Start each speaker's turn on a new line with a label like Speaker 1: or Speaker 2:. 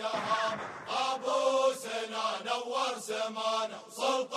Speaker 1: الشهامة أبو سنا نور سمانا وسلطان